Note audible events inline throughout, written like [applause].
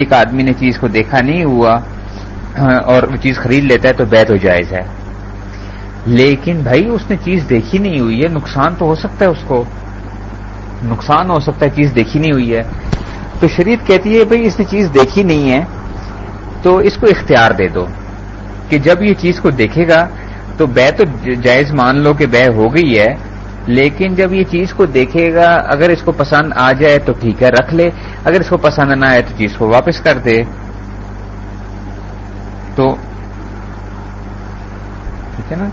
ایک آدمی نے چیز کو دیکھا نہیں ہوا، اور وہ چیز خرید لیتا ہے تو بیت ہو جائز ہے۔ لیکن بھائی، اس نے چیز دیکھی نہیں ہوئی ہے، نقصان تو ہو سکتا ہے اس کو۔ نقصان ہو سکتا ہے، چیز دیکھی نہیں ہوئی ہے۔ تو شریعت کہتی ہے، بھائی، اس نے چیز دیکھی نہیں ہے، تو اس کو اختیار دے دو کہ جب یہ چیز کو دیکھے گا تو بے تو جائز مان لو کہ بے ہو گئی ہے لیکن جب یہ چیز کو دیکھے گا، اگر اس کو پسند آ جائے تو ٹھیک ہے، رکھ لے۔ اگر اس کو پسند نہ آئے تو چیز کو واپس کر دے۔ تو ٹھیک ہے نا؟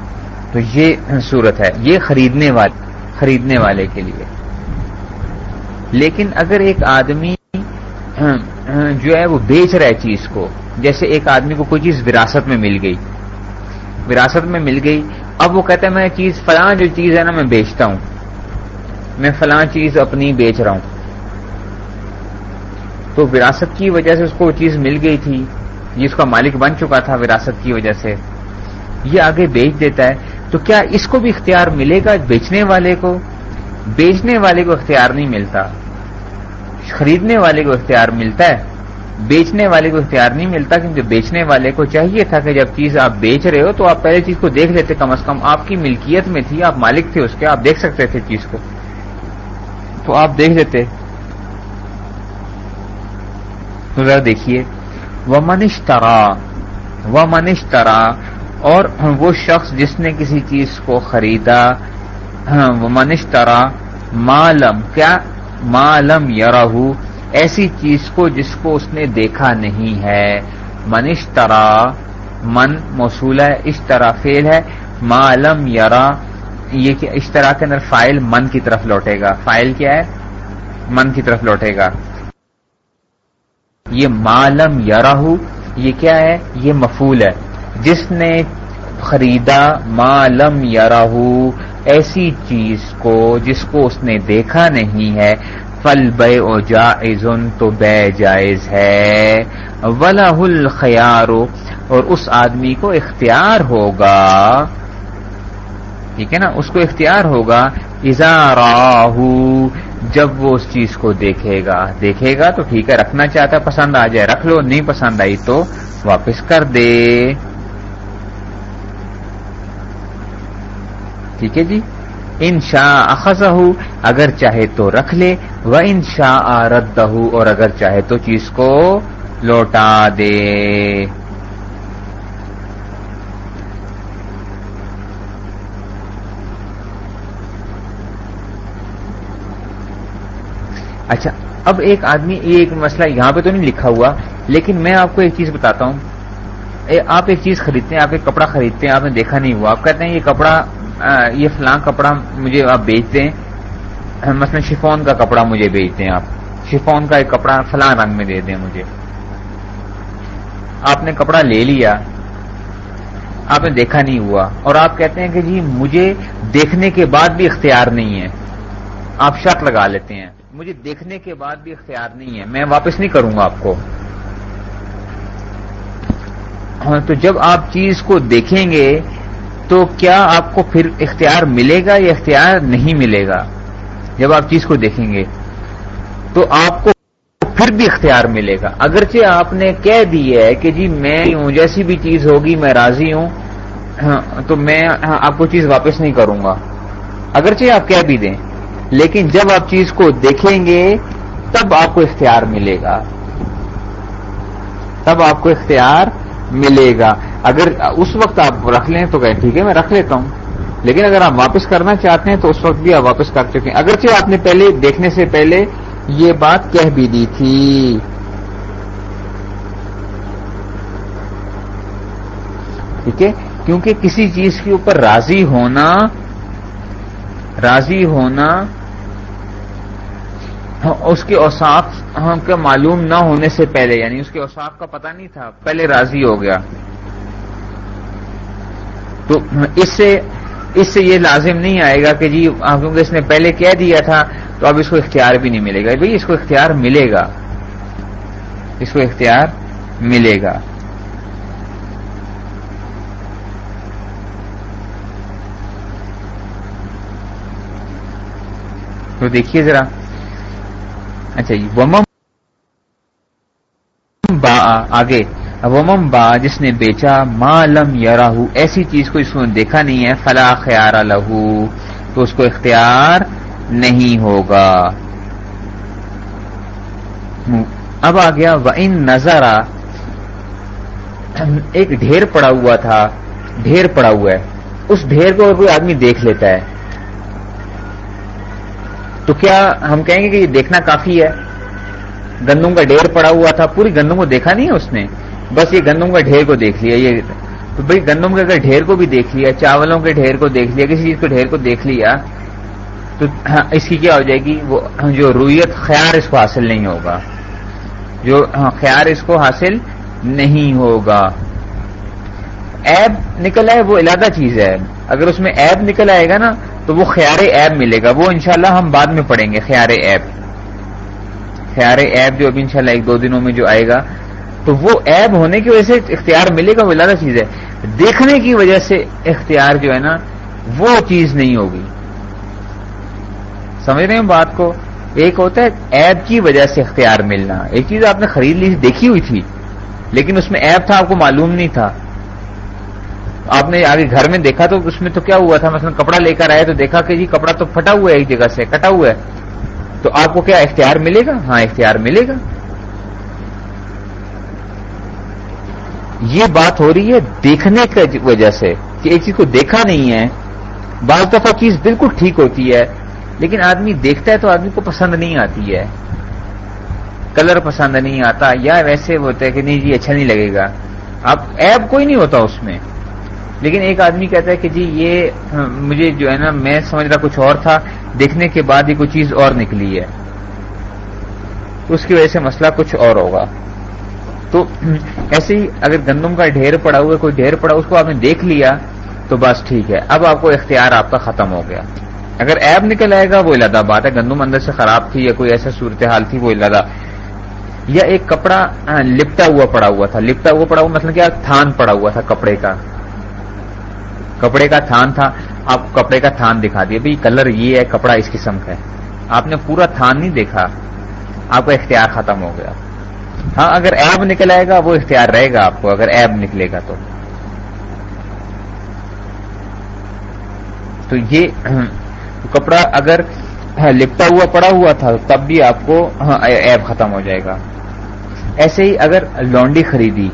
تو یہ صورت ہے۔ یہ خریدنے والے خریدنے والے کے لیے۔ لیکن اگر ایک آدمی جو ہے وہ بیچ رہا ہے چیز کو، جیسے ایک آدمی کو کوئی چیز وراثت میں مل گئی۔ وراثت میں مل گئی۔ اب وہ کہتا ہے میں چیز فلاں جو چیز ہے نا، میں بیچتا ہوں۔ میں فلاں چیز اپنی بیچ رہا ہوں۔ تو وراثت کی وجہ سے اس کو وہ چیز مل گئی تھی، یہ اس کا مالک بن چکا تھا وراثت کی وجہ سے۔ یہ آگے بیچ دیتا ہے۔ تو کیا اس کو بھی اختیار ملے گا بیچنے والے کو؟ بیچنے والے کو اختیار نہیں ملتا۔ خریدنے والے کو اختیار ملتا ہے۔ بیچنے والے کو اختیار نہیں ملتا کیونکہ بیچنے والے کو چاہیے تھا کہ جب چیز آپ بیچ رہے ہو تو آپ پہلے چیز کو دیکھ لیتے، کم از کم آپ کی ملکیت میں تھی، آپ مالک تھے اس کے، آپ دیکھ سکتے تھے چیز کو۔ تو آپ دیکھ لیتے۔ تو ذرا دیکھیے۔ وہ منش ترا وہ منش ترا اور وہ شخص جس نے کسی چیز کو خریدا۔ ہاں، وہ منش ترا مالم کیا؟ مالم یارہ ایسی چیز کو جس کو اس نے دیکھا نہیں ہے۔ من اشترا، من موصول ہے، اشترا فیل ہے۔ معلم یرا، یہ کہ اشترا کے اندر فائل من کی طرف لوٹے گا۔ فائل کیا ہے؟ من کی طرف لوٹے گا۔ یہ معلم یرا یہ کیا ہے؟ یہ مفول ہے۔ جس نے خریدا معلم یرا ایسی چیز کو جس کو اس نے دیکھا نہیں ہے فل بے او جائز تو بے جائز ہے۔ ولا الخیار اور اس آدمی کو اختیار ہوگا۔ ٹھیک ہے نا؟ اس کو اختیار ہوگا۔ ازاراہ جب وہ اس چیز کو دیکھے گا۔ دیکھے گا تو ٹھیک ہے، رکھنا چاہتا پسند آ جائے۔ رکھ لو، نہیں پسند آئی تو واپس کر دے۔ ٹھیک ہے جی؟ ان شاء اخذ اگر چاہے تو رکھ لے وہ ان شاء رد اور اگر چاہے تو چیز کو لوٹا دے۔ اچھا اب ایک آدمی، ایک مسئلہ یہاں پہ تو نہیں لکھا ہوا، لیکن میں آپ کو ایک چیز بتاتا ہوں۔ آپ ایک چیز خریدتے ہیں، آپ ایک کپڑا خریدتے ہیں، آپ نے دیکھا نہیں ہوا، آپ کہتے ہیں یہ کپڑا یہ فلاں کپڑا مجھے آپ بیچ دیں۔ مثلا شفون کا کپڑا مجھے بیچ دیں آپ۔ شفون کا ایک کپڑا فلاں رنگ میں دے دیں مجھے۔ آپ نے کپڑا لے لیا، آپ نے دیکھا نہیں ہوا۔ اور آپ کہتے ہیں کہ جی مجھے دیکھنے کے بعد بھی اختیار نہیں ہے۔ آپ شرط لگا لیتے ہیں۔ مجھے دیکھنے کے بعد بھی اختیار نہیں ہے۔ میں واپس نہیں کروں گا آپ کو۔ ہاں، تو جب آپ چیز کو دیکھیں گے تو کیا آپ کو پھر اختیار ملے گا یا اختیار نہیں ملے گا؟ جب آپ چیز کو دیکھیں گے تو آپ کو پھر بھی اختیار ملے گا۔ اگرچہ آپ نے کہہ دی ہے کہ جی میں ہوں، جیسی بھی چیز ہوگی میں راضی ہوں ہاں، تو میں ہاں، آپ کو چیز واپس نہیں کروں گا۔ اگرچہ آپ کہہ بھی دیں، لیکن جب آپ چیز کو دیکھیں گے، تب آپ کو اختیار ملے گا۔ تب آپ کو اختیار ملے گا۔ اگر اس وقت آپ رکھ لیں تو کہیں ٹھیک ہے، میں رکھ لیتا ہوں۔ لیکن اگر آپ واپس کرنا چاہتے ہیں تو اس وقت بھی آپ واپس کر چکے ہیں۔ اگرچہ آپ نے پہلے دیکھنے سے پہلے یہ بات کہہ بھی دی تھی۔ ٹھیک ہے؟ کیونکہ کسی چیز کے اوپر راضی ہونا راضی ہونا ہاں، اس کے اوساف کا معلوم نہ ہونے سے پہلے یعنی اس کے اوساف کا پتہ نہیں تھا، پہلے راضی ہو گیا۔ تو اس سے اس سے یہ لازم نہیں آئے گا کہ جی ہاں، کیونکہ اس نے پہلے کہہ دیا تھا، تو اب اس کو اختیار بھی نہیں ملے گا۔ بھائی، اس کو اختیار ملے گا۔ اس کو اختیار ملے گا۔ تو دیکھیے ذرا۔ اچھا جی ومم با آگے ومم با جس نے بیچا، ما لم ایسی چیز کو اس نے دیکھا نہیں ہے، فلا خیار لہو تو اس کو اختیار نہیں ہوگا۔ اب آ گیا و ان نظر، ایک ڈھیر پڑا ہوا تھا، ڈھیر پڑا ہوا ہے۔ اس ڈھیر کو کوئی آدمی دیکھ لیتا ہے۔ تو کیا ہم کہیں گے کہ یہ دیکھنا کافی ہے؟ گندم کا ڈھیر پڑا ہوا تھا، پوری گندم کو دیکھا نہیں ہے اس نے؟ بس یہ گندم کا ڈھیر کو دیکھ لیا، یہ تو بھائی گندم کے اگر ڈھیر کو بھی دیکھ لیا، چاولوں کے ڈھیر کو دیکھ لیا، کسی چیز کے ڈھیر کو دیکھ لیا، تو ہاں، اس کی کیا ہو جائے گی؟ وہ ہاں، جو رویت خیار اس کو حاصل نہیں ہوگا۔ جو ہاں، خیار اس کو حاصل نہیں ہوگا۔ ایب نکل آئے، وہ علادہ چیز ہے۔ اگر اس میں ایب نکل آئے گا نا تو وہ خیار ایب ملے گا۔ وہ انشاءاللہ ہم بعد میں پڑھیں گے، خیار ایب خیار ایب جو ابھی انشاءاللہ ایک دو دنوں میں جو آئے گا۔ تو وہ ایب ہونے کی وجہ سے اختیار ملے گا، وہ علادہ چیز ہے۔ دیکھنے کی وجہ سے اختیار جو ہے نا، وہ چیز نہیں ہوگی۔ سمجھ رہے ہیں بات کو؟ ایک ہوتا ہے ایب کی وجہ سے اختیار ملنا۔ ایک چیز آپ نے خرید لی، دیکھی ہوئی تھی، لیکن اس میں ایپ تھا، آپ کو معلوم نہیں تھا۔ آپ نے آگے گھر میں دیکھا تو اس میں تو کیا ہوا تھا؟ مثلا کپڑا لے کر آئے تو دیکھا کہ جی کپڑا تو پھٹا ہوا ہے ایک جگہ سے، کٹا ہوا ہے۔ تو آپ کو کیا اختیار ملے گا؟ ہاں اختیار ملے گا۔ یہ بات ہو رہی ہے دیکھنے کی وجہ سے کہ ایک چیز کو دیکھا نہیں ہے۔ بعض دفعہ چیز بالکل ٹھیک ہوتی ہے، لیکن آدمی دیکھتا ہے تو آدمی کو پسند نہیں آتی ہے۔ کلر پسند نہیں آتا، یا ویسے ہوتا ہے کہ نہیں جی اچھا نہیں لگے گا۔ اب ایپ کوئی نہیں ہوتا اس میں۔ لیکن ایک آدمی کہتا ہے کہ جی یہ ہاں، مجھے جو ہے نا، میں سمجھ رہا کچھ اور تھا، دیکھنے کے بعد یہ کوئی چیز اور نکلی ہے۔ اس کی وجہ سے مسئلہ کچھ اور ہوگا۔ تو ایسے ہی اگر گندم کا ڈھیر پڑا ہوا کوئی ڈھیر پڑا، اس کو آپ نے دیکھ لیا، تو بس ٹھیک ہے۔ اب آپ کو اختیار آپ کا ختم ہو گیا۔ اگر ایپ نکل آئے گا، وہ علادہ بات ہے۔ گندم اندر سے خراب تھی یا کوئی ایسا صورتحال تھی، وہ علادہ یا ایک کپڑا ہاں، لپٹا ہوا پڑا ہوا تھا۔ لپٹا ہوا پڑا ہوا مطلب کیا؟ تھان پڑا ہوا تھا کپڑے کا۔ کپڑے کا تھان تھا، آپ کپڑے کا تھان دکھا دیا۔ بھائی، کلر یہ ہے، کپڑا اس قسم کا ہے۔ آپ نے پورا تھان نہیں دیکھا، آپ کا اختیار ختم ہو گیا۔ ہاں اگر ایب نکل آئے گا، وہ اختیار رہے گا آپ کو، اگر ایب نکلے گا تو۔ تو یہ [clears throat] کپڑا اگر لپٹا ہوا، پڑا ہوا تھا، تب بھی آپ کو ہاں، ایب ختم ہو جائے گا۔ ایسے ہی اگر لونڈی خریدی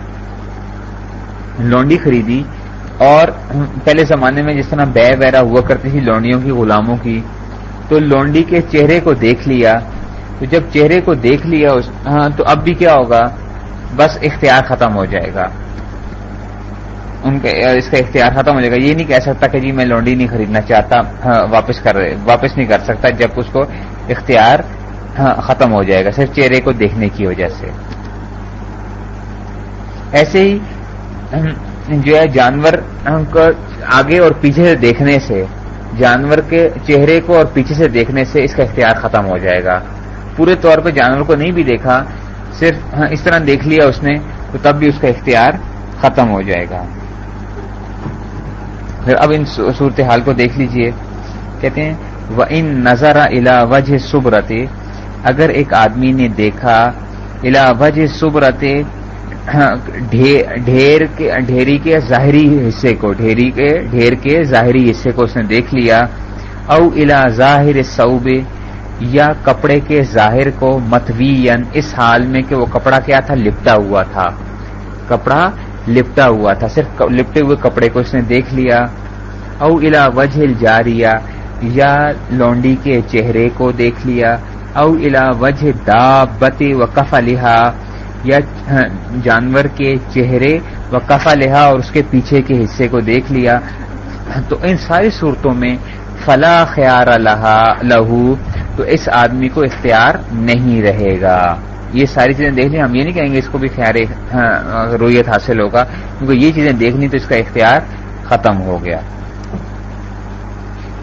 لونڈی خریدی اور پہلے زمانے میں جس طرح بے ویرا ہوا کرتی تھی لونڈیوں کی، غلاموں کی، تو لونڈی کے چہرے کو دیکھ لیا۔ تو جب چہرے کو دیکھ لیا ہاں تو اب بھی کیا ہوگا؟ بس اختیار ختم ہو جائے گا۔ ان کا اس کا اختیار ختم ہو جائے گا۔ یہ نہیں کہہ سکتا کہ جی میں لونڈی نہیں خریدنا چاہتا ہاں، واپس کر، واپس نہیں کر سکتا جب اس کو اختیار ہاں، ختم ہو جائے گا۔ صرف چہرے کو دیکھنے کی وجہ سے۔ ایسے ہی جو ہے جانور کو آگے اور پیچھے سے دیکھنے سے، جانور کے چہرے کو اور پیچھے سے دیکھنے سے اس کا اختیار ختم ہو جائے گا۔ پورے طور پہ جانور کو نہیں بھی دیکھا، صرف ہاں اس طرح دیکھ لیا اس نے تو تب بھی اس کا اختیار ختم ہو جائے گا۔ پھر اب ان صورتحال کو دیکھ لیجیے۔ کہتے ہیں وہ ان نظر الا وجہ سبرتے اگر ایک آدمی نے دیکھا الا وجہ سبرتے ڈھیر کے ڈھیری کے ظاہری حصے کو ڈھیری کے ڈھیر کے ظاہری حصے کو اس نے دیکھ لیا۔ او الا ظاہر صوبے یا کپڑے کے ظاہر کو متوین اس حال میں کہ وہ کپڑا کیا تھا؟ لپٹا ہوا تھا۔ کپڑا لپٹا ہوا تھا، صرف لپٹے ہوئے کپڑے کو اس نے دیکھ لیا۔ او الا وجہ جاریا یا لونڈی کے چہرے کو دیکھ لیا۔ او الا وجہ دا بتے و کفا لہا یا جانور کے چہرے و کفا لہا اور اس کے پیچھے کے حصے کو دیکھ لیا، تو ان ساری صورتوں میں فلا خیار لہو، تو اس آدمی کو اختیار نہیں رہے گا۔ یہ ساری چیزیں دیکھ لیں، ہم یہ نہیں کہیں گے اس کو بھی خیال رویت حاصل ہوگا، کیونکہ یہ چیزیں دیکھنی تو اس کا اختیار ختم ہو گیا۔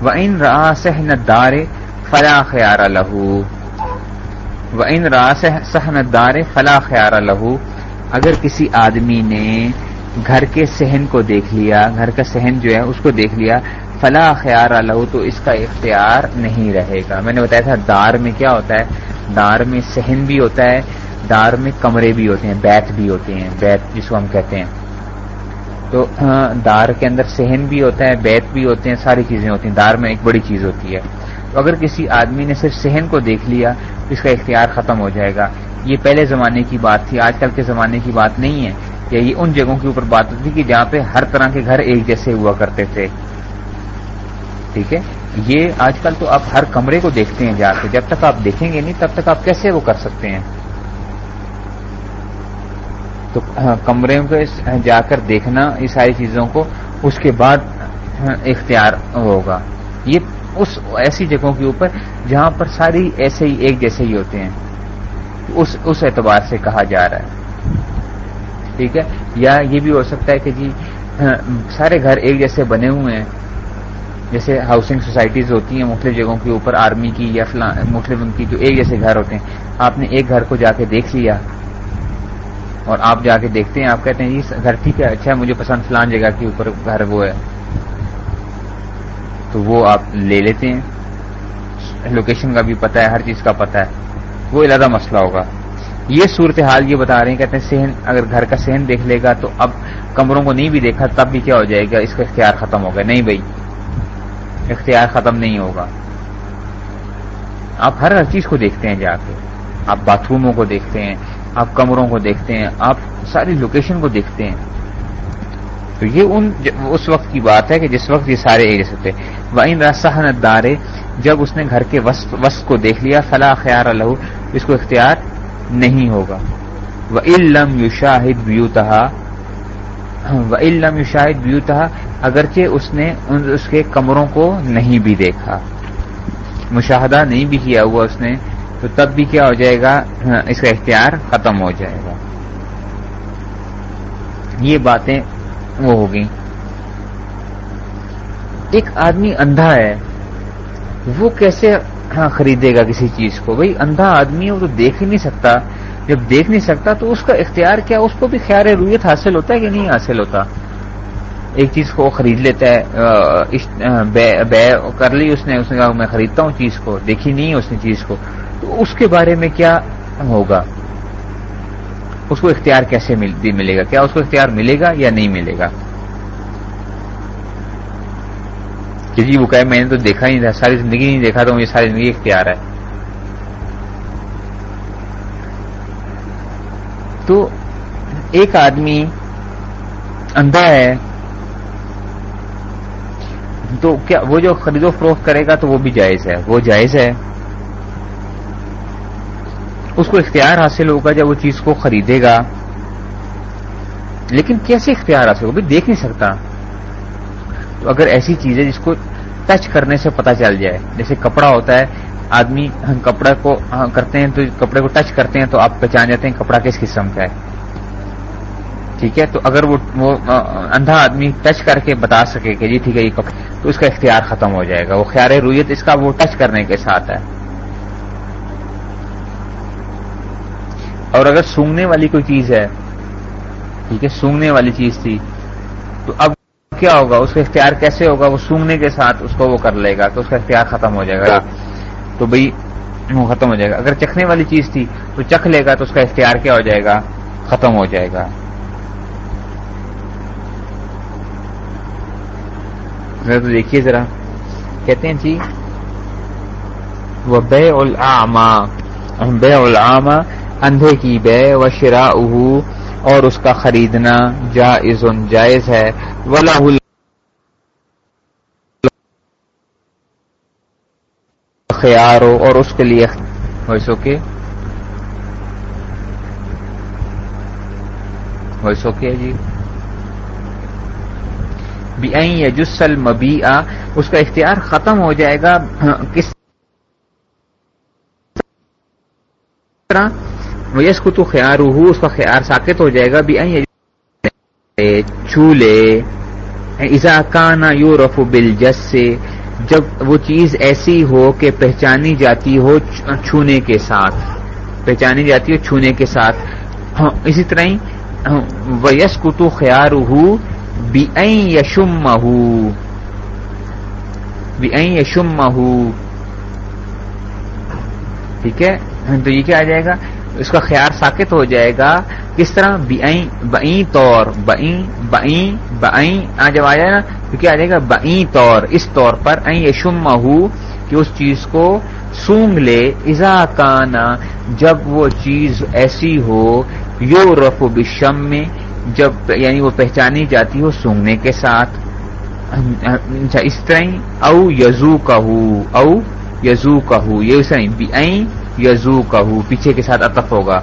وہ ان را سہن دار فلا خیار لہو وہ ان را سہن دار فلا خیار لہو اگر کسی آدمی نے گھر کے سہن کو دیکھ لیا، گھر کا سہن جو ہے اس کو دیکھ لیا، فلا خیار لہو تو اس کا اختیار نہیں رہے گا۔ میں نے بتایا تھا، دار میں کیا ہوتا ہے؟ دار میں سہن بھی ہوتا ہے، دار میں کمرے بھی ہوتے ہیں، بیت بھی ہوتے ہیں۔ بیت جس کو ہم کہتے ہیں۔ تو ہاں، دار کے اندر سہن بھی ہوتا ہے، بیت بھی ہوتے ہیں، ساری چیزیں ہوتی ہیں۔ دار میں ایک بڑی چیز ہوتی ہے۔ اگر کسی آدمی نے صرف سہن کو دیکھ لیا تو اس کا اختیار ختم ہو جائے گا۔ یہ پہلے زمانے کی بات تھی، آج کل کے زمانے کی بات نہیں ہے۔ یا یہ ان جگہوں کے اوپر بات ہوتی کہ جہاں پہ ہر طرح کے گھر ایک جیسے ہوا کرتے تھے۔ ٹھیک ہے؟ یہ آج کل تو آپ ہر کمرے کو دیکھتے ہیں جا کے۔ جب تک آپ دیکھیں گے نہیں، تب تک آپ کیسے وہ کر سکتے ہیں؟ تو ہاں، کمرے کو جا کر دیکھنا، یہ ساری چیزوں کو، اس کے بعد ہاں، اختیار ہوگا۔ یہ اس ایسی جگہوں کے اوپر جہاں پر ساری ایسے ہی ایک جیسے ہی ہوتے ہیں۔ اس اس اعتبار سے کہا جا رہا ہے۔ ٹھیک ہے؟ یا یہ بھی ہو سکتا ہے کہ جی ہاں، سارے گھر ایک جیسے بنے ہوئے ہیں۔ جیسے ہاؤسنگ سوسائٹیز ہوتی ہیں، مختلف جگہوں کے اوپر آرمی کی یا مختلف ان کی جو ایک جیسے گھر ہوتے ہیں۔ آپ نے ایک گھر کو جا کے دیکھ لیا اور آپ جا کے دیکھتے ہیں، آپ کہتے ہیں جی گھر ٹھیک ہے اچھا ہے مجھے پسند فلان جگہ کے اوپر گھر وہ ہے۔ تو وہ آپ لے لیتے ہیں۔ لوکیشن کا بھی پتا ہے، ہر چیز کا پتا ہے۔ وہ علیحدہ مسئلہ ہوگا۔ یہ صورتحال یہ بتا رہے ہیں، کہتے ہیں سہن اگر گھر کا سہن دیکھ لے گا تو اب کمروں کو نہیں بھی دیکھا، تب بھی کیا ہو جائے گا؟ اس کا اختیار ختم ہوگا۔ نہیں بھائی، اختیار ختم نہیں ہوگا۔ آپ ہر ہر چیز کو دیکھتے ہیں جا کے۔ آپ باتھ روموں کو دیکھتے ہیں، آپ کمروں کو دیکھتے ہیں، آپ ساری لوکیشن کو دیکھتے ہیں۔ تو یہ ان اس وقت کی بات ہے کہ جس وقت یہ سارے ایجس تھے وہ ان دارے جب اس نے گھر کے وسط کو دیکھ لیا فلاح خیار اللہ اس کو اختیار نہیں ہوگا۔ وہ علم یو شاہد بیوتہ و علم یو شاہد بیوتہ اگرچہ اس نے اس کے کمروں کو نہیں بھی دیکھا۔ مشاہدہ نہیں بھی کیا ہوا اس نے، تو تب بھی کیا ہو جائے گا؟ ہاں، اس کا اختیار ختم ہو جائے گا۔ یہ باتیں وہ ہوگی۔ ایک آدمی اندھا ہے، وہ کیسے ہاں خریدے گا کسی چیز کو؟ بھائی، اندھا آدمی ہے وہ تو دیکھ ہی نہیں سکتا۔ جب دیکھ نہیں سکتا تو اس کا اختیار کیا؟ اس کو بھی خیال رویت حاصل ہوتا ہے کہ نہیں حاصل ہوتا؟ ایک چیز کو خرید لیتا ہے بے کر لی اس نے اس نے کہا میں خریدتا ہوں چیز کو، دیکھی نہیں اس نے چیز کو۔ تو اس کے بارے میں کیا ہوگا؟ اس کو اختیار کیسے ملے گا؟ کیا اس کو اختیار ملے گا یا نہیں ملے گا؟ کہ جی وہ کہے، میں نے تو دیکھا نہیں تھا، ساری زندگی نہیں دیکھا تو یہ ساری زندگی اختیار ہے۔ تو ایک آدمی اندھا ہے، تو کیا وہ جو خرید و فروخت کرے گا تو وہ بھی جائز ہے؟ وہ جائز ہے۔ اس کو اختیار حاصل ہوگا جب وہ چیز کو خریدے گا۔ لیکن کیسے اختیار حاصل ہوگا؟ دیکھ نہیں سکتا۔ تو اگر ایسی چیز ہے جس کو ٹچ کرنے سے پتا چل جائے، جیسے کپڑا ہوتا ہے، آدمی کپڑے کو ہاں کرتے ہیں تو کپڑے کو ٹچ کرتے ہیں تو آپ پہچان جاتے ہیں کپڑا کس قسم کا ہے۔ ٹھیک ہے؟ تو اگر وہ اندھا آدمی ٹچ کر کے بتا سکے کہ جی ٹھیک ہے، یہ کپڑا تو اس کا اختیار ختم ہو جائے گا۔ وہ خیال رویت اس کا وہ ٹچ کرنے کے ساتھ ہے۔ اور اگر سونگنے والی کوئی چیز ہے ٹھیک ہے سونگنے والی چیز تھی تو اب کیا ہوگا؟ اس کا اختیار کیسے ہوگا؟ وہ سونگنے کے ساتھ اس کو وہ کر لے گا تو اس کا اختیار ختم ہو جائے گا۔ تو بھائی وہ ختم ہو جائے گا۔ اگر چکھنے والی چیز تھی تو چکھ لے گا تو اس کا اختیار کیا ہو جائے گا؟ ختم ہو جائے گا۔ تو دیکھیے ذرا۔ کہتے ہیں جی وہ بے العامہ بے العامہ اندھے کی بے و شرا اور اس کا خریدنا جائز جائز ہے۔ ولا خیار ہو اور اس کے لیے ویسو کے ویسو کے جی۔ یا جسل مبی اس کا اختیار ختم ہو جائے گا۔ کس طرح؟ ویس کو تو خیار ہو اس کا خیار ساکت ہو جائے گا بھی چولے۔ ایزا کانا یو رف بل جس سے جب وہ چیز ایسی ہو کہ پہچانی جاتی ہو چھونے کے ساتھ۔ پہچانی جاتی ہو چھونے کے ساتھ۔ ہاں، اسی طرح ہی ہاں، ویس کتو خیار ہو بی یشم بی یشم ٹھیک ہے؟ ہاں، تو یہ کیا آ جائے گا؟ اس کا خیال ساکت ہو جائے گا۔ کس طرح؟ بئی طور بئی بئی بئی ہاں، جب آ جائے نا، تو کیا آ جائے گا؟ بئی طور، اس طور پر۔ این یشم ہو کہ اس چیز کو سونگ لے۔ ازا کانا جب وہ چیز ایسی ہو یو رف و بشم میں جب یعنی وہ پہچانی جاتی ہو سونگنے کے ساتھ۔ اچھا اس طرح، او یزو کہو او یزو کہو یہ اس طرح یزو کہو پیچھے کے ساتھ اتف ہوگا۔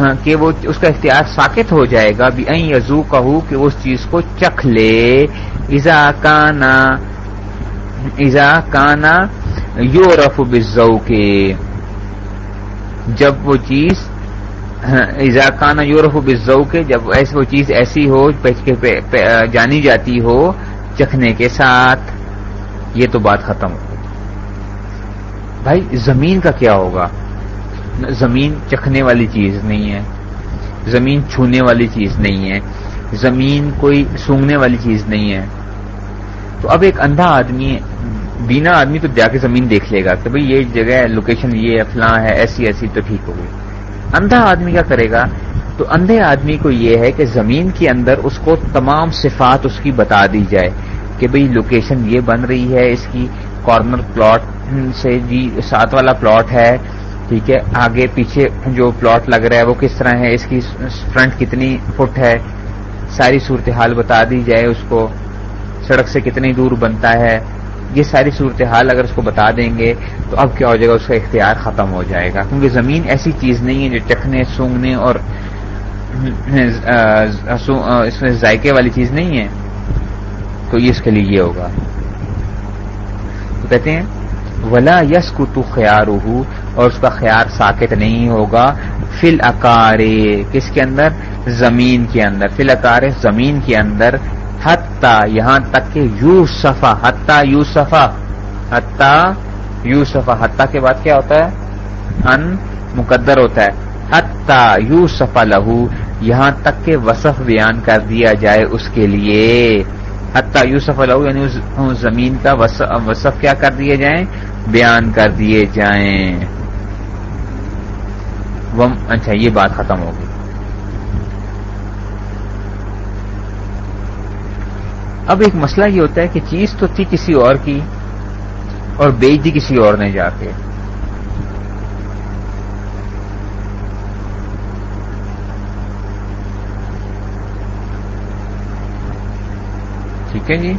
ہاں، کہ وہ اس کا اختیار ساکت ہو جائے گا، بھی این یزو کہو کہ اس چیز کو چکھ لے۔ ازا کانا ازا کانا یو رف بزو کے جب وہ چیز ہاں، ازا کانا یو رف بزو کے جب ایسے وہ چیز ایسی ہو جانی جاتی ہو چکھنے کے ساتھ، یہ تو بات ختم ہو۔ بھائی، زمین کا کیا ہوگا؟ زمین چکھنے والی چیز نہیں ہے، زمین چھونے والی چیز نہیں ہے، زمین کوئی سونگنے والی چیز نہیں ہے۔ تو اب ایک اندھا آدمی، بینا آدمی تو جا کے زمین دیکھ لے گا کہ بھئی یہ جگہ ہے لوکیشن یہ فلاں ہے، ایسی ایسی تو ٹھیک ہو گئی۔ اندھا آدمی کیا کرے گا؟ تو اندھے آدمی کو یہ ہے کہ زمین کے اندر اس کو تمام صفات اس کی بتا دی جائے کہ بھئی لوکیشن یہ بن رہی ہے، اس کی کارنر پلاٹ سے جی سات والا پلاٹ ہے، ٹھیک ہے، آگے پیچھے جو پلاٹ لگ رہا ہے وہ کس طرح ہے، اس کی فرنٹ کتنی فٹ ہے، ساری صورتحال بتا دی جائے اس کو، سڑک سے کتنی دور بنتا ہے، یہ ساری صورتحال اگر اس کو بتا دیں گے تو اب کیا ہو جائے گا، اس کا اختیار ختم ہو جائے گا، کیونکہ زمین ایسی چیز نہیں ہے جو چکھنے، سونگنے اور اس میں ذائقے والی چیز نہیں ہے، تو یہ اس کے لیے یہ ہوگا۔ کہتے ہیں، ولا یس کو تو خیار اور اس کا خیال ساکت نہیں ہوگا۔ فل اکارے کس کے اندر؟ زمین کے اندر۔ فل اکارے زمین کے اندر۔ حتہ یہاں تک کہ یو صفا حتہ یو صفا حتہ یو صفا حتہ کے بعد کیا ہوتا ہے؟ ان مقدر ہوتا ہے۔ حتہ یو صفا لہو، یہاں تک کہ وصف بیان کر دیا جائے اس کے لیے۔ حتیٰ یوسف علیہ یعنی اس زمین کا وصف کیا کر دیے جائیں؟ بیان کر دیے جائیں۔ اچھا یہ بات ختم ہوگی اب ایک مسئلہ یہ ہوتا ہے کہ چیز تو تھی کسی اور کی اور بیچ دی کسی اور نے جا کے۔ ٹھیک ہے جی۔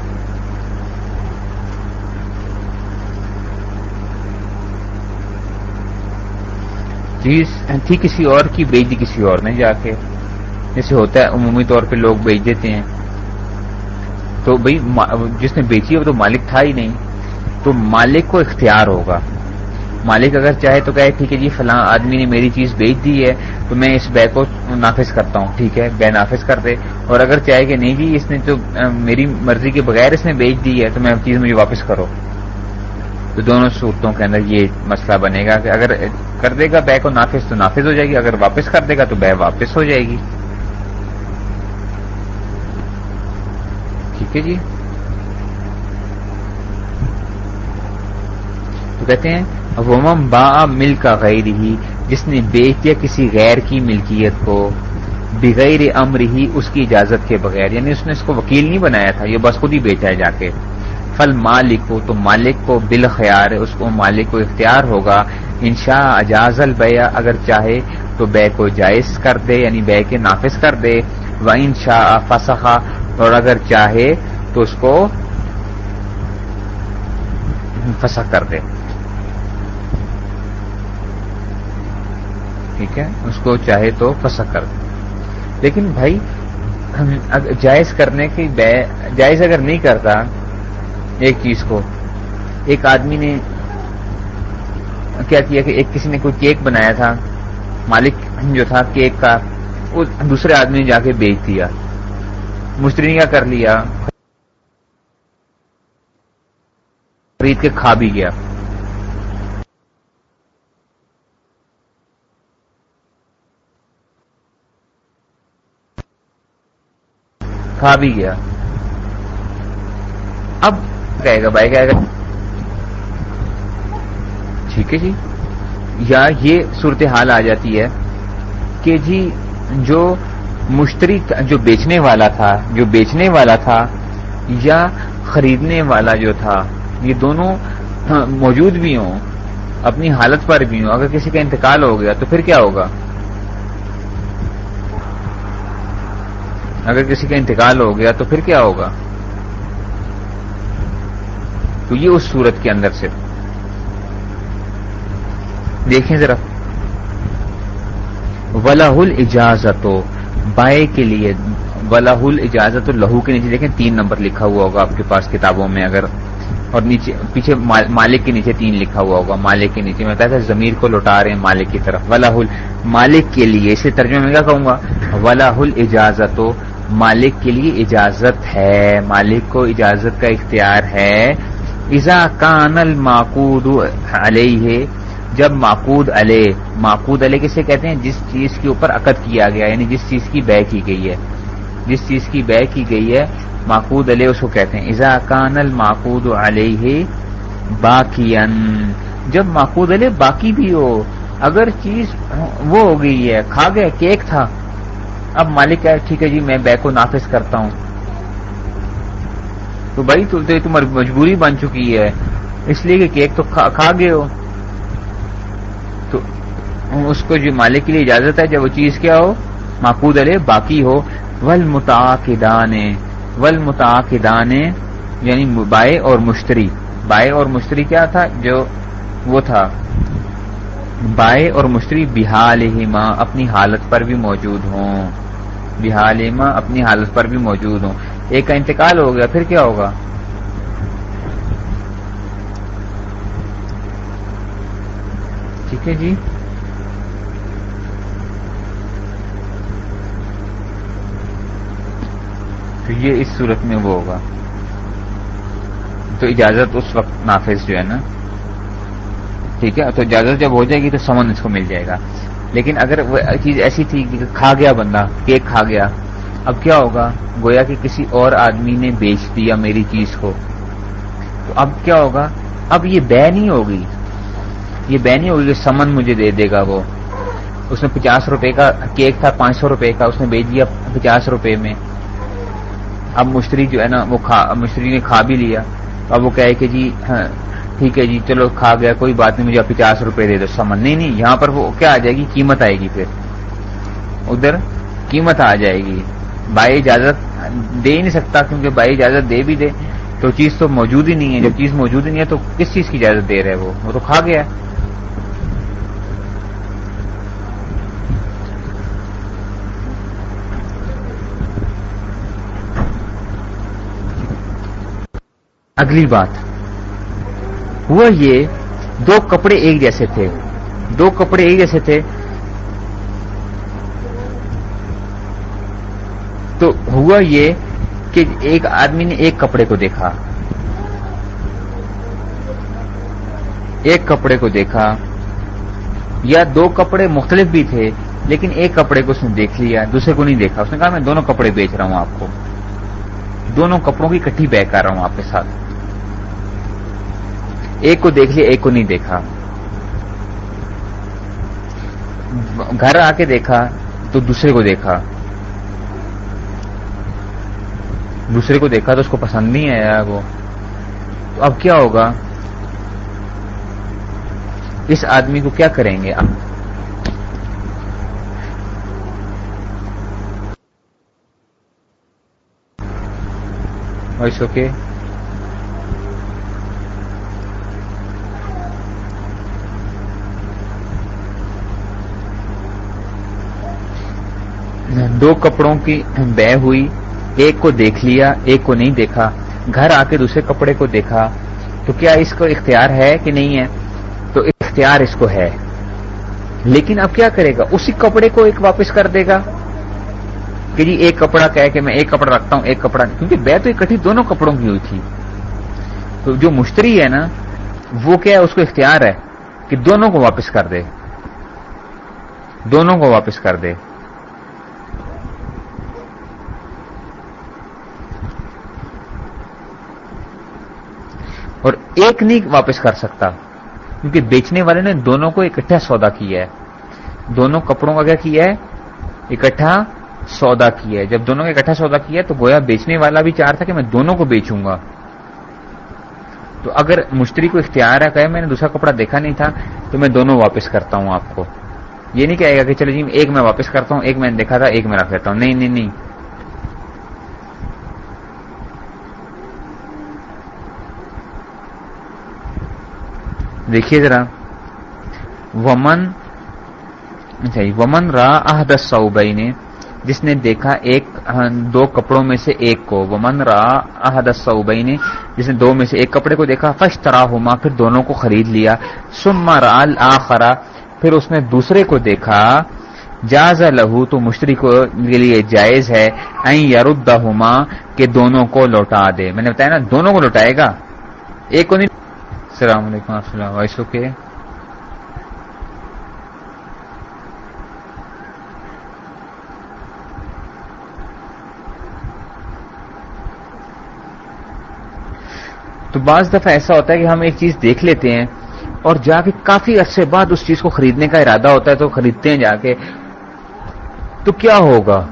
چیز ہاں، تھی کسی اور کی بیچ دی کسی اور نے جا کے۔ جیسے ہوتا ہے، عمومی طور پہ لوگ بیچ دیتے ہیں۔ تو بھائی جس نے بیچی وہ تو مالک تھا ہی نہیں۔ تو مالک کو اختیار ہوگا۔ مالک اگر چاہے تو کہے ٹھیک ہے جی فلاں آدمی نے میری چیز بیچ دی ہے، تو میں اس بے کو نافذ کرتا ہوں، ٹھیک ہے، بے نافذ کر دے۔ اور اگر چاہے کہ نہیں جی اس نے تو میری مرضی کے بغیر اس نے بیچ دی ہے، تو میں چیز مجھے واپس کرو۔ تو دونوں صورتوں کے اندر یہ مسئلہ بنے گا کہ اگر کر دے گا بے کو نافذ تو نافذ ہو جائے گی، اگر واپس کر دے گا تو بے واپس ہو جائے گی۔ ٹھیک ہے جی؟ تو کہتے ہیں ومم با مل کا غیر ہی جس نے بیچ دیا کسی غیر کی ملکیت کو بغیر امر ہی اس کی اجازت کے بغیر یعنی اس نے اس کو وکیل نہیں بنایا تھا، یہ بس خود ہی بیچا ہے جا کے۔ فل مالک کو تو مالک کو بل خیار اس کو مالک کو اختیار ہوگا۔ انشا اجاز البیا اگر چاہے تو بے کو جائز کر دے یعنی بے کے نافذ کر دے۔ و انشا فسخا اور اگر چاہے تو اس کو فسخ کر دے۔ ٹھیک ہے، اس کو چاہے تو فسخ کر دے۔ لیکن بھائی جائز کرنے کی جائز اگر نہیں کرتا ایک چیز کو، ایک آدمی نے کیا کیا کہ ایک کسی نے کوئی کیک بنایا تھا، مالک جو تھا کیک کا، وہ دوسرے آدمی نے جا کے بیچ دیا۔ مشتری کا کر لیا؟ خرید کے کھا بھی گیا۔ کھا بھی گیا۔ اب کہے گا بھائی، کہے گا ٹھیک ہے جی۔ یا یہ صورتحال آ جاتی ہے کہ جی جو مشتری جو بیچنے والا تھا، جو بیچنے والا تھا یا خریدنے والا جو تھا، یہ دونوں موجود بھی ہوں، اپنی حالت پر بھی ہوں۔ اگر کسی کا انتقال ہو گیا تو پھر کیا ہوگا؟ اگر کسی کا انتقال ہو گیا تو پھر کیا ہوگا؟ تو یہ اس صورت کے اندر سے۔ دیکھیں ذرا۔ ولاح اجازت بائے کے لیے ولاح اجازت لہو کے نیچے دیکھیں تین نمبر لکھا ہوا ہوگا آپ کے پاس کتابوں میں اگر۔ اور نیچے پیچھے مالک کے نیچے تین لکھا ہوا ہوگا۔ مالک کے نیچے میں بتایا تھا زمیر کو لوٹا رہے ہیں مالک کی طرف۔ ولاح مالک کے لیے اسے ترجمے میں کیا کہوں گا؟ ولاح اجازت مالک کے لیے اجازت ہے، مالک کو اجازت کا اختیار ہے۔ ایزا کان الماقود علیہ، جب معقود علیہ معقود علیہ کسے کہتے ہیں؟ جس چیز کے اوپر عقد کیا گیا یعنی جس چیز کی بے کی گئی ہے۔ جس چیز کی بے کی گئی ہے، معقود علیہ اس کو کہتے ہیں۔ ازا کان المعقود علیہ باقی جب معقود علیہ باقی بھی ہو، اگر چیز وہ ہو گئی ہے، کھا گئے، کیک تھا اب مالک ہے، ٹھیک ہے جی میں بے کو نافذ کرتا ہوں۔ تو بھائی، تو مجبوری بن چکی ہے۔ اس لیے کہ کیک تو کھا گئے ہو۔ تو اس کو جو مالک کے لیے اجازت ہے، جب وہ چیز کیا ہو؟ معقود علیہ، باقی ہو۔ ول متعقدان ول متعقدان یعنی بائے اور مشتری۔ بائے اور مشتری کیا تھا؟ جو وہ تھا۔ بائے اور مشتری بحال ہی ماں اپنی حالت پر بھی موجود ہوں۔ بحالما اپنی حالت پر بھی موجود ہوں۔ ایک کا انتقال ہو گیا، پھر کیا ہوگا؟ ٹھیک ہے جی۔ تو یہ اس صورت میں وہ ہوگا۔ تو اجازت اس وقت نافذ جو ہے نا۔ ٹھیک ہے، تو اجازت جب ہو جائے گی تو سمن اس کو مل جائے گا۔ لیکن اگر وہ چیز ایسی تھی کہ کھا گیا بندہ، کیک کھا گیا، اب کیا ہوگا؟ گویا کہ کسی اور آدمی نے بیچ دیا میری چیز کو۔ تو اب کیا ہوگا؟ اب یہ بے نہیں ہوگی۔ یہ بے نہیں ہوگی کہ سمن مجھے دے دے گا وہ۔ اس نے پچاس روپے کا کیک تھا، پانچ سو روپے کا، اس نے بیچ دیا پچاس روپے میں۔ اب مشتری جو ہے نا، وہ مشتری نے کھا بھی لیا۔ اب وہ کہے کہ جی ہاں، ٹھیک ہے جی چلو کھا گیا، کوئی بات نہیں، مجھے پچاس روپے دے دو سمن نہیں نہیں، یہاں پر وہ کیا آ جائے گی؟ قیمت آئے گی پھر۔ ادھر قیمت آ جائے گی۔ بھائی، اجازت دے ہی نہیں سکتا، کیونکہ بھائی اجازت دے بھی دے۔ تو چیز تو موجود ہی نہیں ہے۔ جب چیز موجود ہی نہیں ہے، تو کس چیز کی اجازت دے رہے وہ وہ تو کھا گیا۔ اگلی بات۔ ہوا یہ دو کپڑے ایک جیسے تھے۔ دو کپڑے ایک جیسے تھے۔ تو ہوا یہ کہ ایک آدمی نے ایک کپڑے کو دیکھا۔ ایک کپڑے کو دیکھا۔ یا دو کپڑے مختلف بھی تھے، لیکن ایک کپڑے کو اس نے دیکھ لیا، دوسرے کو نہیں دیکھا۔ اس نے کہا، میں دونوں کپڑے بیچ رہا ہوں آپ کو۔ دونوں کپڑوں کی کٹھی بہ کر رہا ہوں آپ کے ساتھ۔ ایک کو دیکھ لیا ایک کو نہیں دیکھا۔ گھر آ کے دیکھا تو دوسرے کو دیکھا۔ دوسرے کو دیکھا تو اس کو پسند نہیں آیا وہ۔ تو اب کیا ہوگا؟ اس آدمی کو کیا کریں گے؟ اوکے۔ دو کپڑوں کی بہ ہوئی، ایک کو دیکھ لیا، ایک کو نہیں دیکھا، گھر آ کے دوسرے کپڑے کو دیکھا، تو کیا اس کو اختیار ہے کہ نہیں ہے؟ تو اختیار اس کو ہے۔ لیکن اب کیا کرے گا؟ اسی کپڑے کو ایک واپس کر دے گا۔ کہ جی ایک کپڑا کہ کہ میں ایک کپڑا رکھتا ہوں، ایک کپڑا کیونکہ بے تو اکٹھی دونوں کپڑوں کی ہوئی تھی۔ تو جو مشتری ہے نا، وہ کیا ہے؟ اس کو اختیار ہے کہ دونوں کو واپس کر دے۔ دونوں کو واپس کر دے۔ ایک نہیں واپس کر سکتا۔ کیونکہ بیچنے والے نے دونوں کو اکٹھا سودا کیا ہے۔ دونوں کپڑوں کا کیا کیا ہے؟ اکٹھا سودا کیا ہے۔ جب دونوں کا اکٹھا سودا کیا تو گویا بیچنے والا بھی چاہ تھا کہ میں دونوں کو بیچوں گا۔ تو اگر مشتری کو اختیار ہے کہ میں نے دوسرا کپڑا دیکھا نہیں تھا، تو میں دونوں واپس کرتا ہوں آپ کو۔ یہ نہیں کہے گا کہ چلو جی ایک میں واپس کرتا ہوں، ایک میں نے دیکھا تھا، ایک میں رکھ لیتا ہوں۔ نہیں نہیں نہیں۔ دیکھیے ذرا۔ ومن اچھا جی، ومن را احد صوبئی نے جس نے دیکھا ایک ہاں، دو کپڑوں میں سے ایک کو۔ ومن را احد صوبئی نے جس نے دو میں سے ایک کپڑے کو دیکھا فش ترا ہوما پھر دونوں کو خرید لیا۔ سما رال آخرا پھر اس نے دوسرے کو دیکھا، جاز لہو تو مشتری کو لیے جائز ہے یارد ہوما کہ دونوں کو لوٹا دے۔ میں نے بتایا نا، دونوں کو لوٹائے گا۔ ایک کو نہیں السلام علیکم السلام وائس اوکے۔ تو بعض دفعہ ایسا ہوتا ہے کہ ہم ایک چیز دیکھ لیتے ہیں اور جا کے کافی عرصے بعد اس چیز کو خریدنے کا ارادہ ہوتا ہے تو خریدتے ہیں جا کے۔ تو کیا ہوگا؟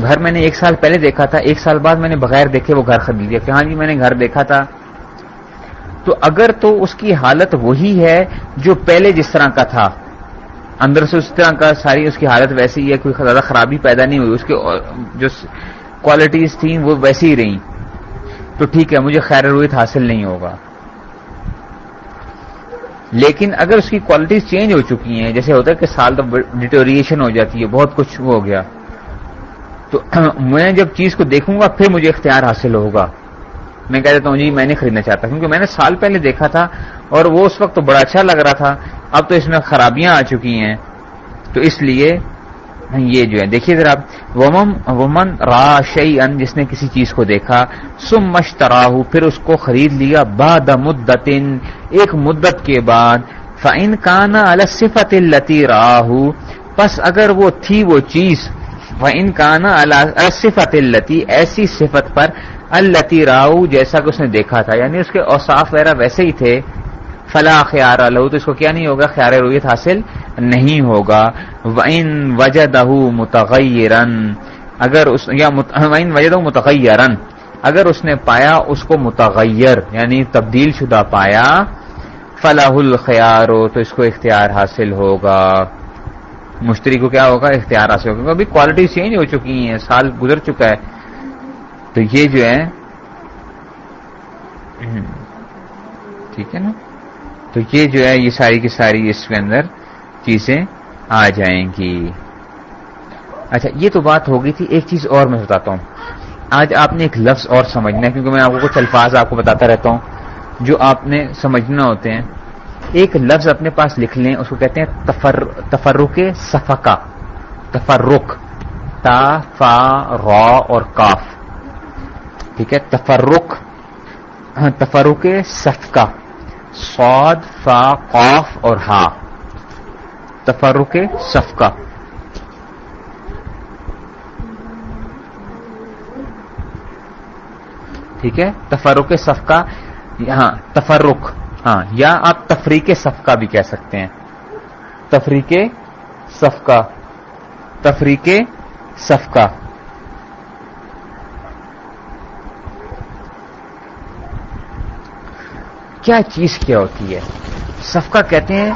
گھر میں نے ایک سال پہلے دیکھا تھا، ایک سال بعد میں نے بغیر دیکھے وہ گھر خرید لیا کہ ہاں جی میں نے گھر دیکھا تھا۔ تو اگر تو اس کی حالت وہی ہے جو پہلے جس طرح کا تھا، اندر سے اس طرح کا ساری اس کی حالت ویسی ہی ہے، کوئی زیادہ خرابی پیدا نہیں ہوئی، اس کی جو کوالٹیز تھیں وہ ویسی ہی رہیں۔ تو ٹھیک ہے، مجھے خیر رویت حاصل نہیں ہوگا۔ لیکن اگر اس کی کوالٹیز چینج ہو چکی ہیں، جیسے ہوتا ہے کہ سال تک ڈیٹوریشن ہو جاتی ہے، بہت کچھ ہو گیا۔ تو [clears throat] میں جب چیز کو دیکھوں گا، پھر مجھے اختیار حاصل ہوگا۔ میں کہہ دیتا ہوں جی میں نہیں خریدنا چاہتا، کیونکہ میں نے سال پہلے دیکھا تھا اور وہ اس وقت تو بڑا اچھا لگ رہا تھا، اب تو اس میں خرابیاں آ چکی ہیں۔ تو اس لیے یہ جو ہے، دیکھیے ذرا ومن را شعی ان جس نے کسی چیز کو دیکھا سم مشتراہ پھر اس کو خرید لیا باد مدت، ایک مدت کے بعد۔ فعن کانا الصفت التی راہ پس اگر وہ تھی وہ چیز۔ فعن کانا الصفت التی ایسی صفت پر التی راہ جیسا کہ اس نے دیکھا تھا۔ یعنی اس کے اوساف وغیرہ ویسے ہی تھے۔ فلا خیار لہو تو اس کو کیا نہیں ہوگا؟ خیار رویت حاصل نہیں ہوگا۔ وین وجہ متغیرن اگر اس یا وین وجہ متغیرن اگر اس نے پایا، اس کو متغیر یعنی تبدیل شدہ پایا فلاح الخیار تو اس کو اختیار حاصل ہوگا۔ مشتری کو کیا ہوگا؟ اختیار حاصل ہوگا۔ ابھی کوالٹی چینج ہو چکی ہیں، سال گزر چکا ہے۔ تو یہ جو ہے ٹھیک ہے نا؟ تو یہ جو ہے، یہ ساری کی ساری اس کے اندر چیزیں آ جائیں گی۔ اچھا یہ تو بات ہو گئی تھی، ایک چیز اور میں بتاتا ہوں۔ آج آپ نے ایک لفظ اور سمجھنا ہے، کیونکہ میں آپ کو کچھ الفاظ آپ کو بتاتا رہتا ہوں۔ جو آپ نے سمجھنا ہوتے ہیں، ایک لفظ اپنے پاس لکھ لیں، اس کو کہتے ہیں تفر، تفرق صفقہ۔ تفرق، تا، فا، را اور کاف۔ ٹھیک ہے، تفرق ہاں، تفرق صفقہ سعد فا، قاف اور ہا۔ تفرق صفقہ۔ ٹھیک ہے، تفرق صفقہ ہاں تفرق ہاں یا آپ تفریق صفقہ بھی کہہ سکتے ہیں۔ تفریق صفقہ تفریق صفقہ۔ کیا چیز کیا ہوتی ہے؟ صفقہ کہتے ہیں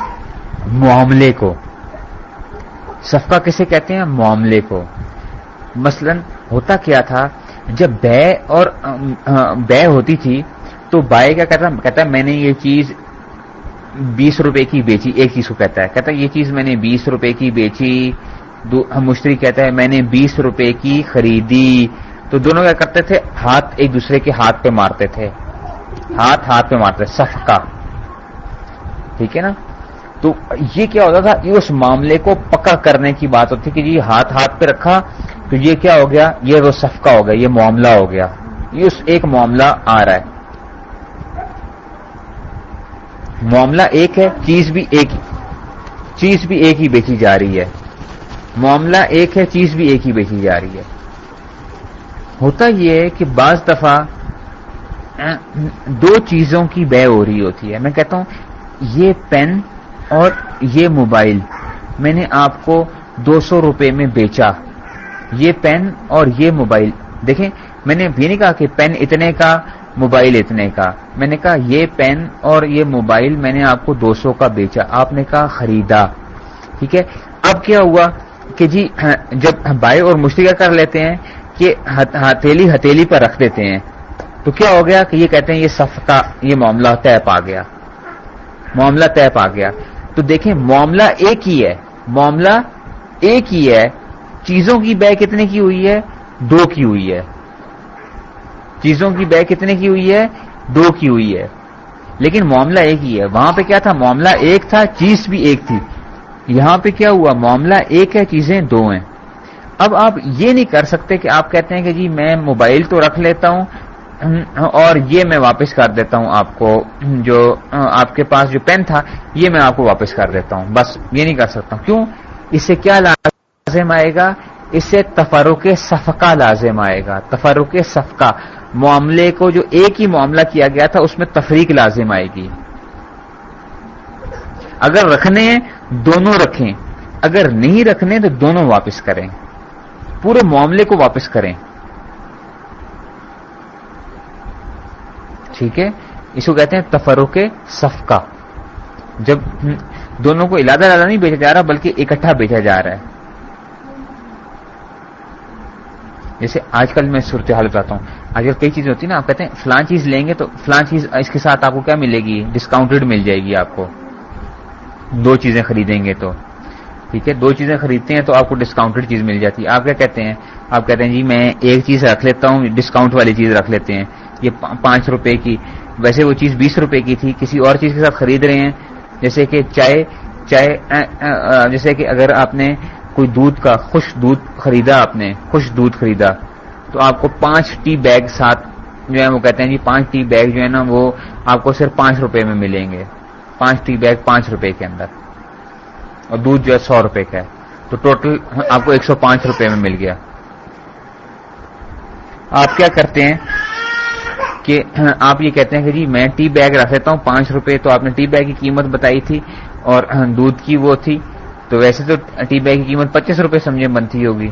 معاملے کو۔ صفقہ کسے کہتے ہیں؟ معاملے کو۔ مثلا ہوتا کیا تھا، جب بے اور بے ہوتی تھی تو بائے کیا کہتا کہتا میں نے یہ چیز بیس روپے کی بیچی، ایک چیز کو کہتا ہے۔ کہتا یہ چیز میں نے بیس روپے کی بیچی مشتری کہتا ہے میں نے بیس روپے کی خریدی۔ تو دونوں کیا کرتے تھے؟ ہاتھ ایک دوسرے کے ہاتھ پہ مارتے تھے۔ ہاتھ ہاتھ پہ مارتے سف کا ٹھیک ہے نا؟ تو یہ کیا ہوتا تھا؟ یہ اس معاملے کو پکا کرنے کی بات ہوتی کہ جی ہاتھ ہاتھ پہ رکھا، تو یہ کیا ہو گیا؟ یہ وہ سفقہ ہو گیا، یہ معاملہ ہو گیا۔ یہ اس ایک معاملہ آ رہا ہے۔ معاملہ ایک ہے، چیز بھی ایک چیز بھی ایک ہی بیچی جا رہی ہے۔ معاملہ ایک ہے، چیز بھی ایک ہی بیچی جا رہی ہے۔ ہوتا یہ ہے کہ بعض دفعہ دو چیزوں کی بے ہو رہی ہوتی ہے۔ میں کہتا ہوں، یہ پین اور یہ موبائل، میں نے آپ کو دو سو روپے میں بیچا۔ یہ پین اور یہ موبائل۔ دیکھیں، میں نے یہ نہیں کہا کہ پین اتنے کا، موبائل اتنے کا۔ میں نے کہا، یہ پین اور یہ موبائل میں نے آپ کو دو سو کا بیچا۔ آپ نے کہا، خریدا۔ ٹھیک ہے؟ اب کیا ہوا کہ جی ہاں، جب بائے اور مشتقہ کر لیتے ہیں کہ ہتھیلی ہتھیلی پر رکھ دیتے ہیں۔ تو کیا ہو گیا کہ یہ کہتے ہیں یہ صفقہ یہ معاملہ طے پا گیا۔ معاملہ طے پا گیا۔ تو دیکھیں معاملہ ایک ہی ہے۔ معاملہ ایک ہی ہے۔ چیزوں کی بے کتنے کی ہوئی ہے؟ دو کی ہوئی ہے۔ چیزوں کی بے کتنے کی ہوئی ہے؟ دو کی ہوئی ہے۔ لیکن معاملہ ایک ہی ہے۔ وہاں پہ کیا تھا؟ معاملہ ایک تھا، چیز بھی ایک تھی۔ یہاں پہ کیا ہوا؟ معاملہ ایک ہے، چیزیں دو ہیں۔ اب آپ یہ نہیں کر سکتے کہ آپ کہتے ہیں کہ جی میں موبائل تو رکھ لیتا ہوں اور یہ میں واپس کر دیتا ہوں آپ کو، جو آپ کے پاس جو پین تھا، یہ میں آپ کو واپس کر دیتا ہوں۔ بس یہ نہیں کر سکتا ہوں۔ کیوں؟ اس سے کیا لازم آئے گا؟ اس سے تفرق صفقہ لازم آئے گا۔ تفرق صفقہ۔ معاملے کو جو ایک ہی معاملہ کیا گیا تھا، اس میں تفریق لازم آئے گی۔ اگر رکھنے ہیں، دونوں رکھیں۔ اگر نہیں رکھنے تو دونوں واپس کریں۔ پورے معاملے کو واپس کریں۔ ٹھیک ہے؟ اس کو کہتے ہیں تفرق صفقہ۔ جب دونوں کو علادہ علادہ نہیں بیچا جا رہا، بلکہ اکٹھا بیچا جا رہا ہے۔ جیسے آج کل میں صورتحال بتاتا ہوں۔ آج کل کئی چیزیں ہوتی ہیں نا، آپ کہتے ہیں فلاں چیز لیں گے تو فلاں چیز اس کے ساتھ آپ کو کیا ملے گی؟ ڈسکاؤنٹڈ مل جائے گی آپ کو۔ دو چیزیں خریدیں گے تو۔ ٹھیک ہے؟ دو چیزیں خریدتے ہیں تو آپ کو ڈسکاؤنٹڈ چیز مل جاتی ہے۔ آپ کیا کہتے ہیں؟ آپ کہتے ہیں جی میں ایک چیز رکھ لیتا ہوں ڈسکاؤنٹ والی چیز رکھ لیتے ہیں۔ یہ پانچ روپے کی۔ ویسے وہ چیز بیس روپے کی تھی، کسی اور چیز کے ساتھ خرید رہے ہیں۔ جیسے کہ چائے چائے جیسے کہ اگر آپ نے کوئی دودھ کا خوش دودھ خریدا آپ نے، خوش دودھ خریدا، تو آپ کو پانچ ٹی بیگ ساتھ جو ہے وہ کہتے ہیں جی پانچ ٹی بیگ جو ہے نا وہ آپ کو صرف پانچ روپے میں ملیں گے۔ پانچ ٹی بیگ پانچ روپے کے اندر۔ اور دودھ جو ہے سو روپے کا ہے۔ تو ٹوٹل آپ کو ایک سو پانچ روپے میں مل گیا۔ آپ کیا کرتے ہیں کہ آپ یہ کہتے ہیں کہ جی میں ٹی بیگ رکھ لیتا ہوں پانچ روپے، تو آپ نے ٹی بیگ کی قیمت بتائی تھی اور دودھ کی وہ تھی۔ تو ویسے تو ٹی بیگ کی قیمت پچیس روپے سمجھے بنتی ہوگی۔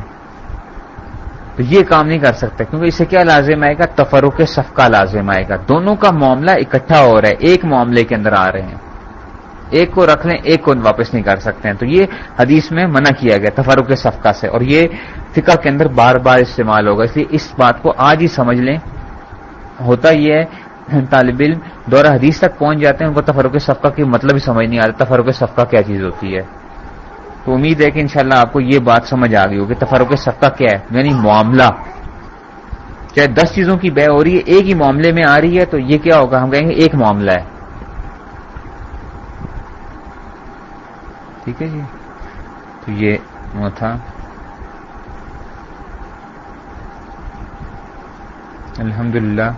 تو یہ کام نہیں کر سکتا، کیونکہ اس سے کیا لازم آئے گا؟ تفرق صفقہ لازم آئے گا۔ دونوں کا معاملہ اکٹھا ہو رہا ہے، ایک معاملے کے اندر آ رہے ہیں۔ ایک کو رکھ لیں، ایک کو واپس نہیں کر سکتے ہیں۔ تو یہ حدیث میں منع کیا گیا تفرق صفقہ سے اور یہ فقہ کے اندر بار بار استعمال ہوگا۔ اس لیے اس بات کو آج ہی سمجھ لیں۔ ہوتا یہ ہے، طالب علم دورہ حدیث تک پہنچ جاتے ہیں، ان کو تفرق صفقہ کی مطلب ہی سمجھ نہیں آتا۔ تفرق صفقہ کیا چیز ہوتی ہے؟ تو امید ہے کہ انشاءاللہ آپ کو یہ بات سمجھ آ گئی ہوگی۔ تفرق صفقہ کیا ہے؟ یعنی معاملہ۔ چاہے دس چیزوں کی بے ہو رہی ہے ایک ہی معاملے میں آ رہی ہے تو یہ کیا ہوگا؟ ہم کہیں گے ایک معاملہ ہے۔ ٹھیک ہے جی۔ تو یہ وہ تھا۔ الحمد للہ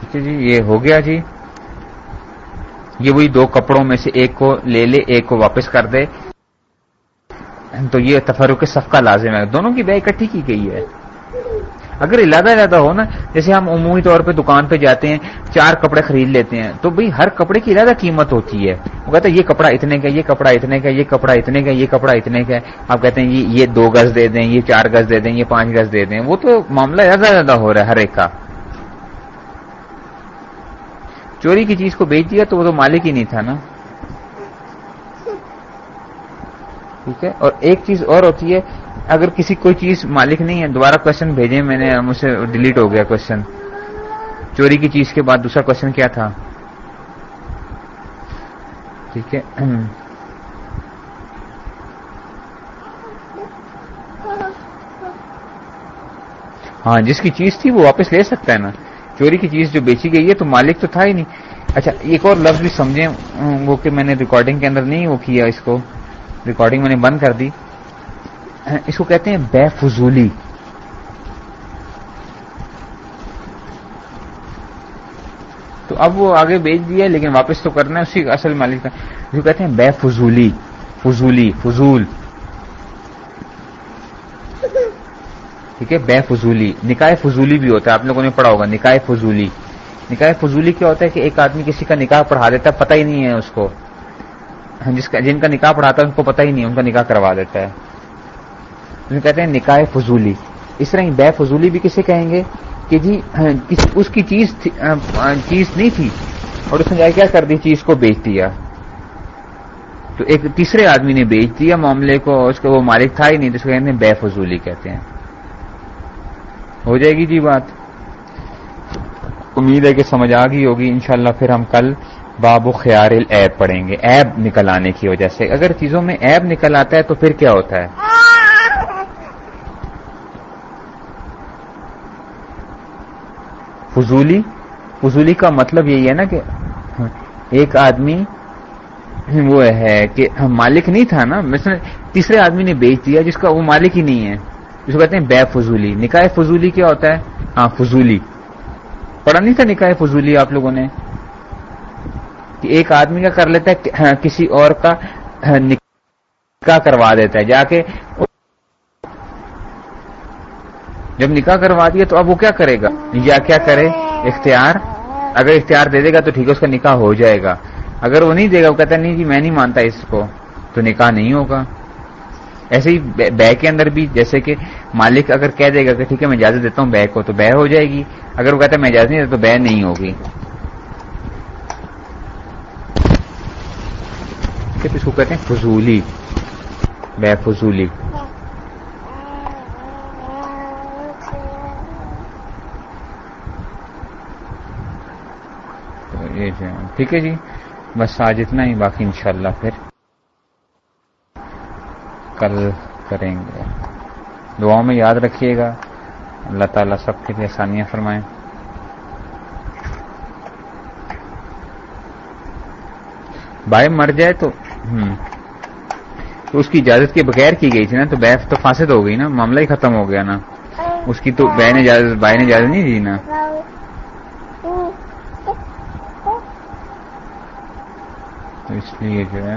ٹھیک ہے جی یہ ہو گیا جی۔ یہ وہی دو کپڑوں میں سے ایک کو لے لے، ایک کو واپس کر دے۔ تو یہ تفرق صفقہ لازم ہے۔ دونوں کی بے اکٹھی کی گئی ہے۔ اگر علادہ علادہ ہو نا، جیسے ہم عمومی طور پہ دکان پہ جاتے ہیں، چار کپڑے خرید لیتے ہیں، تو بھئی ہر کپڑے کی علادہ قیمت ہوتی ہے۔ وہ کہتا ہے یہ کپڑا اتنے کا یہ کپڑا اتنے کا یہ کپڑا اتنے کا یہ کپڑا اتنے کا آپ کہتے ہیں یہ دو گز دے دیں، یہ چار گز دے دیں، یہ پانچ گز دے دیں۔ وہ تو معاملہ زیادہ زیادہ ہو رہا ہے ہر ایک کا۔ چوری کی چیز کو بیچ دیا تو وہ تو مالک ہی نہیں تھا نا۔ ٹھیک ہے؟ اور ایک چیز اور ہوتی ہے، اگر کسی کوئی چیز مالک نہیں ہے، دوبارہ کوشچن بھیجے میں نے مجھ سے ڈیلیٹ ہو گیا کوشچن چوری کی چیز کے بعد دوسرا کوشچن کیا تھا؟ ٹھیک ہے؟ ہاں جس کی چیز تھی وہ واپس لے سکتا ہے نا۔ چوری کی چیز جو بیچی گئی ہے تو مالک تو تھا ہی نہیں۔ اچھا ایک اور لفظ بھی سمجھیں، وہ کہ میں نے ریکارڈنگ کے اندر نہیں وہ کیا اس کو۔ ریکارڈنگ میں نے بند کر دی۔ اس کو کہتے ہیں بے فضولی۔ تو اب وہ آگے بیچ دیا لیکن واپس تو کرنا ہے، اسی اصل مالک کا۔ اس کو کہتے ہیں بے فضولی۔ فضولی، فضول۔ ٹھیک ہے، بے فضولی۔ نکائے فضولی بھی ہوتا ہے، آپ لوگوں نے پڑھا ہوگا نکائے فضولی۔ نکاح فضولی کیا ہوتا ہے کہ ایک آدمی کسی کا نکاح پڑھا دیتا ہے، پتہ ہی نہیں ہے اس کو۔ جس کا جن کا نکاح پڑھاتا ہے، ان کو پتہ ہی نہیں، ان کا نکاح کروا دیتا ہے۔ کہتے ہیں نکاح فضولی۔ اس طرح بے فضولی بھی کسے کہیں گے کہ جی اس کی چیز چیز نہیں تھی اور اس نے جا کیا کر دی؟ چیز کو بیچ دیا۔ تو ایک تیسرے آدمی نے بیچ دیا معاملے کو اس کا وہ مالک تھا ہی نہیں تو اس کو کہتے ہیں بے فضولی کہتے ہیں۔ ہو جائے گی جی بات۔ امید ہے کہ سمجھ آ گئی ہوگی۔ انشاءاللہ پھر ہم کل باب و خیار ایب پڑھیں گے۔ ایب نکل آنے کی وجہ سے۔ اگر چیزوں میں ایب نکل آتا ہے تو پھر کیا ہوتا ہے؟ فضولی؟ فضولی کا مطلب یہی ہے نا کہ ایک آدمی وہ ہے کہ مالک نہیں تھا نا۔ مثلا تیسرے آدمی نے بیچ دیا جس کا وہ مالک ہی نہیں ہے۔ جس کو کہتے ہیں بے فضولی۔ نکاح فضولی کیا ہوتا ہے؟ ہاں فضولی۔ پڑھا نہیں تھا نکاح فضولی آپ لوگوں نے؟ کہ ایک آدمی کا کر لیتا ہے ہاں، کسی اور کا ہاں، نکاح کروا دیتا ہے، جا کے جب نکاح کروا دیا تو اب وہ کیا کرے گا؟ یا کیا کرے؟ اختیار؟ اگر اختیار دے دے گا تو ٹھیک ہے، اس کا نکاح ہو جائے گا۔ اگر وہ نہیں دے گا، وہ کہتا نہیں جی میں نہیں مانتا اس کو، تو نکاح نہیں ہوگا۔ ایسے ہی بے کے اندر بھی جیسے کہ مالک اگر کہہ دے گا کہ ٹھیک ہے، میں اجازت دیتا ہوں، بے کو، تو بے ہو جائے گی۔ اگر وہ کہتا ہے، میں اجازت نہیں دیتا، تو بے نہیں ہوگی۔ اس کو کہتے ہیں؟ فضولی۔ بے فضولی۔ ٹھیک ہے جی۔ بس آج اتنا ہی باقی انشاءاللہ پھر۔ کل کریں گے۔ دعاؤں میں یاد رکھیے گا۔ اللہ تعالیٰ سب کے لیے آسانیاں فرمائیں بھائی مر جائے تو تو اس کی اجازت کے بغیر کی گئی تھی نا، تو بیف تو فاسد ہو گئی نا، معاملہ ہی ختم ہو گیا نا۔ اس کی تو بہ نے اجازت، بھائی نے اجازت نہیں دی نا۔ تو اس لیے جو ہے۔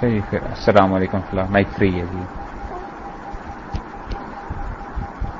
صحیح، پھر السلام علیکم فلاح مائک فری ہے جی۔